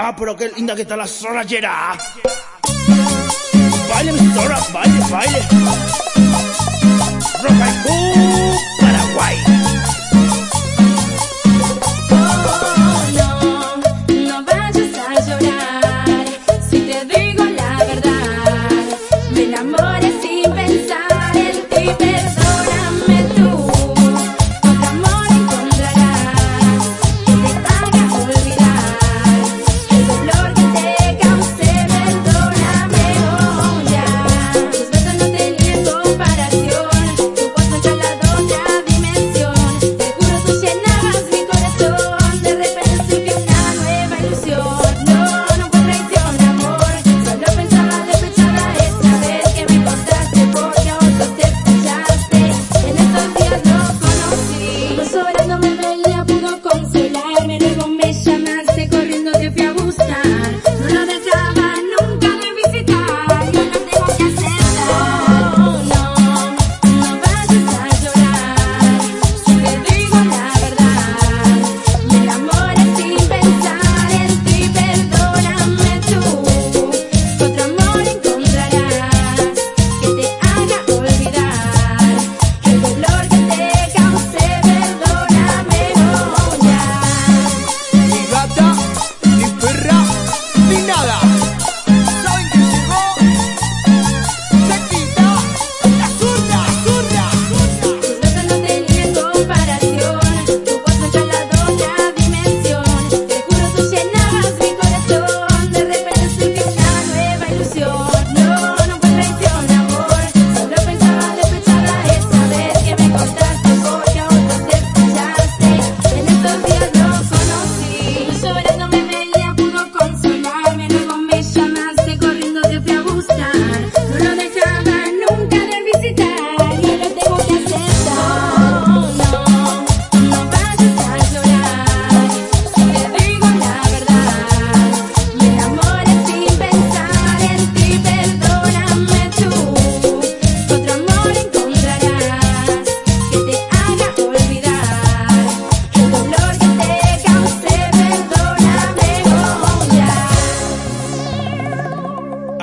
Ah, pero qué linda que está la zorra Gerard. Baile, mi zorra, baile, baile.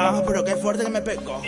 Ah, pero qué fuerte que me pegó.